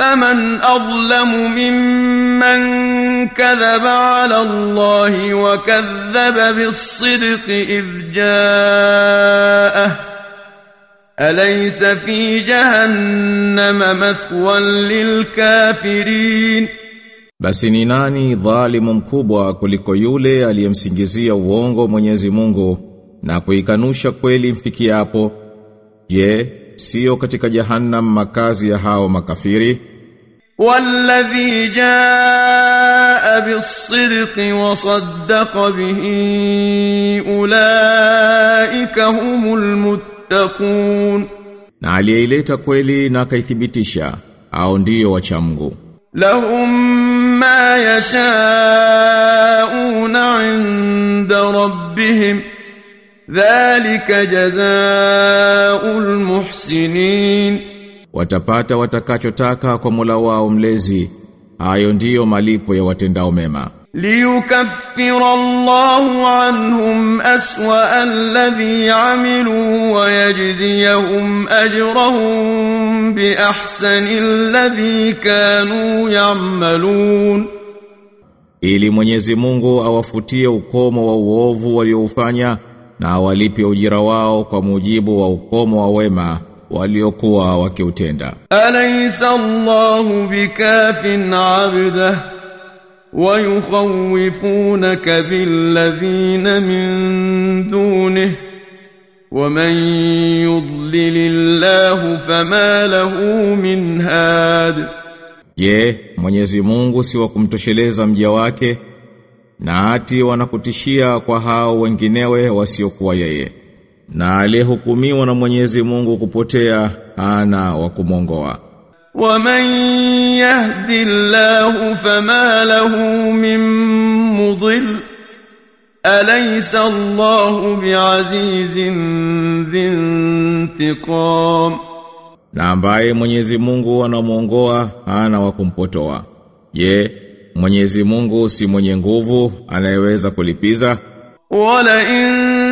فمن أظلم ممن كذب على الله وكذب بالصدق إذ جاءه أليس في جهنم مثوى للكافرين Basi ni nani dhalimu mkubwa kuliko yule aliyemsingizia uongo Mwenyezi Mungu na kuikanusha kweli mfikiapo? Je, sio katika jahannam makazi ya hao makafiri? والذي جاء بالصدق وصدق به أولئك هم المتقون. Na aliyeileta kweli na akaithibitisha, au ndiyo wacha Mungu. لهم ما يشاءون عند ربهم. ذلك جزاء المحسنين. watapata watakachotaka kwa Mola wao mlezi. Hayo ndiyo malipo ya watendao mema. Liyukaffiru Allahu anhum aswa alladhi amilu wa yajziyahum ajrahum bi ahsani alladhi kanu ya'malun. Ili Mwenyezi Mungu awafutie ukomo wa uovu walioufanya na awalipe ujira wao kwa mujibu wa ukomo wa wema waliokuwa wakiutenda. أليس الله بكاف عبده ويخوفونك بالذين من دونه ومن يضلل الله فما له من هاد Je, Mwenyezi Mungu si wa kumtosheleza mja wake na ati wanakutishia kwa hao wenginewe wasiokuwa yeye. na aliyehukumiwa na Mwenyezi Mungu kupotea ana wa kumongoa. Waman yahdi Allah fama lahu min mudil alaysa Allah biazizin dhintiqam, na ambaye Mwenyezi Mungu anamwongoa ana wa kumpotoa. Je, Mwenyezi Mungu si mwenye nguvu anayeweza kulipiza? wala in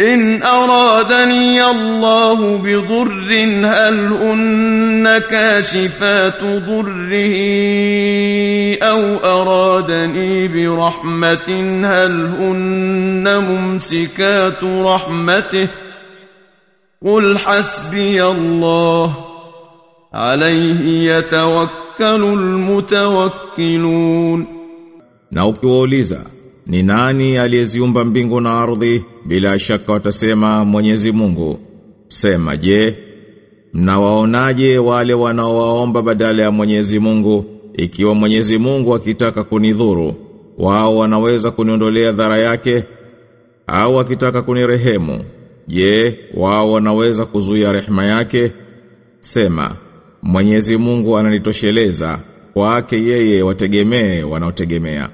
إن أرادني الله بضر هل هن كاشفات ضره؟ أو أرادني برحمة هل هن ممسكات رحمته؟ قل حسبي الله عليه يتوكل المتوكلون. Na ukiwauliza ni nani aliyeziumba mbingu na ardhi? Bila shaka watasema Mwenyezi Mungu. Sema je, mnawaonaje wale wanaowaomba badala ya Mwenyezi Mungu? Ikiwa Mwenyezi Mungu akitaka kunidhuru wao wanaweza kuniondolea dhara yake? Au akitaka kunirehemu je wao wanaweza kuzuia rehema yake? Sema Mwenyezi Mungu ananitosheleza kwake yeye wategemee wanaotegemea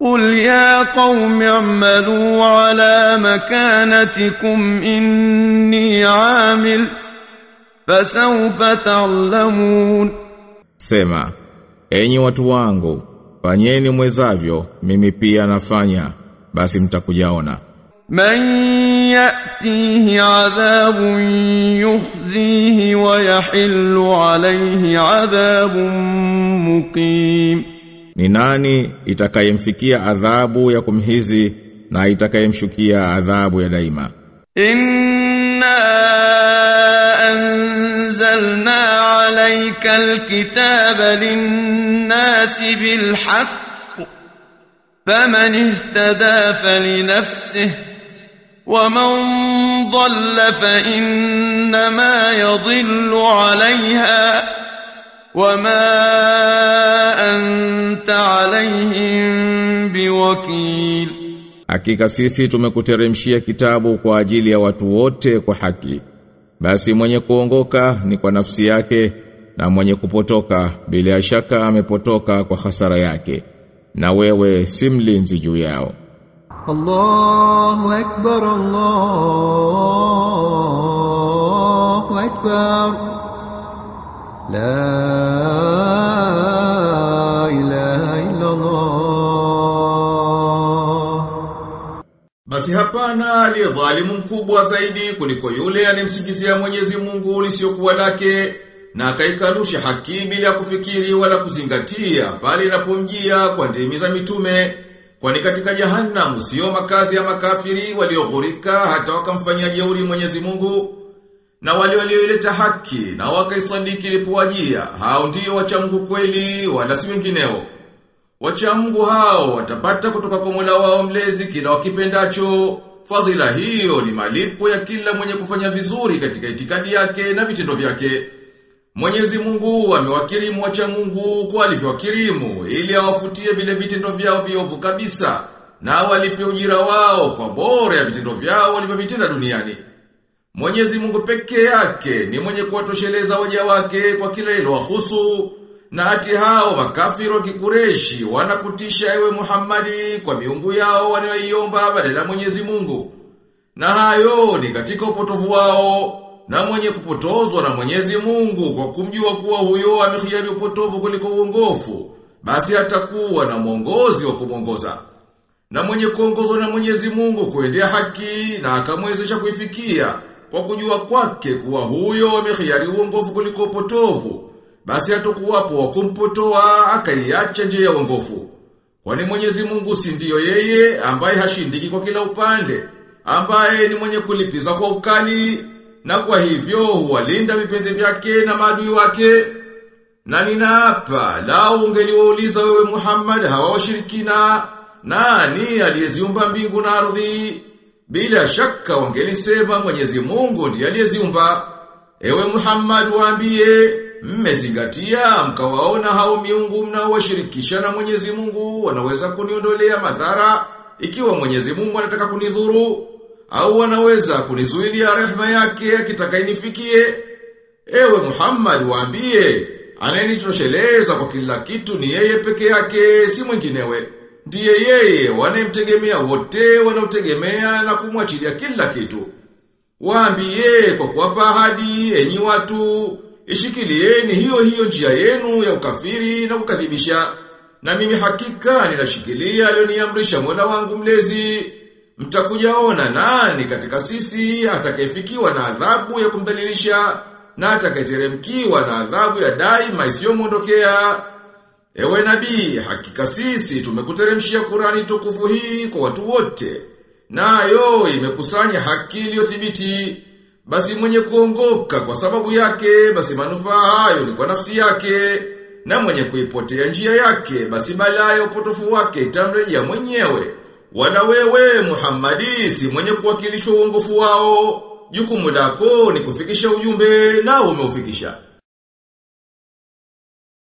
قل يا قوم اعملوا على مكانتكم إني عامل فسوف تعلمون Sema, enyi watu wangu, fanyeni mwezavyo, mimi pia nafanya, basi mtakujaona. من يأتيه عذاب يخزيه ويحل عليه عذاب مقيم Ni nani itakayemfikia adhabu ya kumhizi na itakayemshukia adhabu ya daima? إنا أنزلنا عليك الكتاب للناس بالحق فمن اهتدى فلنفسه ومن ضل فإنما يضل عليها وما أنت عليهم بوكيل Hakika sisi tumekuteremshia kitabu kwa ajili ya watu wote kwa haki. Basi mwenye kuongoka ni kwa nafsi yake na mwenye kupotoka bila shaka amepotoka kwa hasara yake. Na wewe si mlinzi juu yao. الله أكبر الله أكبر basi hapana aliyedhalimu mkubwa zaidi kuliko yule anemsikizia Mwenyezi Mungu lisiokuwa lake na akaikanusha haki bila kufikiri wala kuzingatia bali inapomjia kwa ndimi za mitume kwani katika jahannam sio makazi ya makafiri walioghurika hata wakamfanyia jeuri Mwenyezi Mungu na wale walioileta haki na wakaisadiki ilipowajia hao ndio wacha Mungu kweli wala si wengineo Wacha hao watapata kutoka kwa Mola wao mlezi kila wakipendacho. Fadhila hiyo ni malipo ya kila mwenye kufanya vizuri katika itikadi yake na vitendo vyake. Mwenyezi Mungu amewakirimu wacha Mungu kwa alivyowakirimu ili awafutie vile vitendo vyao viovu kabisa na walipe ujira wao kwa bora ya vitendo vyao walivyovitenda duniani. Mwenyezi Mungu peke yake ni mwenye kuwatosheleza waja wake kwa kila iliyowahusu na ati hao makafiri wa kikureshi wanakutisha ewe Muhammadi kwa miungu yao wanayoiomba badala Mwenyezi Mungu. Na hayo ni katika upotovu wao na mwenye kupotozwa na Mwenyezi Mungu kwa kumjua kuwa huyo amehiari upotovu kuliko uongofu, basi atakuwa na mwongozi wa kumwongoza. Na mwenye kuongozwa na Mwenyezi Mungu kuendea haki na akamwezesha kuifikia kwa kujua kwake kuwa huyo amekhiari uongofu kuliko upotovu basi hatakuwapo wa kumpotoa akaiacha njia ya uongofu. Kwani Mwenyezi Mungu si ndiyo yeye ambaye hashindiki kwa kila upande, ambaye ni mwenye kulipiza kwa ukali na kwa hivyo huwalinda vipenzi vyake na maadui wake. Na ninaapa lau ungeliwauliza wewe Muhammad hawa washirikina nani aliyeziumba mbingu na ardhi bila shaka wangelisema Mwenyezi Mungu ndiye aliyeziumba. Ewe Muhammad waambie mmezingatia mkawaona hao miungu mnaowashirikisha na Mwenyezi Mungu wanaweza kuniondolea madhara ikiwa Mwenyezi Mungu anataka kunidhuru au wanaweza kunizuilia rehema yake akitakainifikie. ewe Muhammad waambie anayenitosheleza kwa kila kitu ni yeye peke yake si mwinginewe ndiye yeye wanayemtegemea wote wanaotegemea na kumwachilia kila kitu waambie kwa kuwapa ahadi enyi watu Ishikilieni hiyo hiyo njia yenu ya ukafiri na kukadhibisha. Na mimi hakika ninashikilia aliyoniamrisha Mola wangu mlezi. Mtakujaona nani katika sisi atakayefikiwa na adhabu ya kumdhalilisha na atakayeteremkiwa na adhabu ya daima isiyomwondokea. Ewe nabii, hakika sisi tumekuteremshia Qurani tukufu hii kwa watu wote. Nayo na imekusanya haki iliyothibiti. Basi mwenye kuongoka kwa sababu yake, basi manufaa hayo ni kwa nafsi yake. Na mwenye kuipotea njia yake, basi balaa ya upotofu wake itamrejea mwenyewe. Wala wewe Muhammadi si mwenye kuwakilishwa uongofu wao. Jukumu lako ni kufikisha ujumbe na umeufikisha.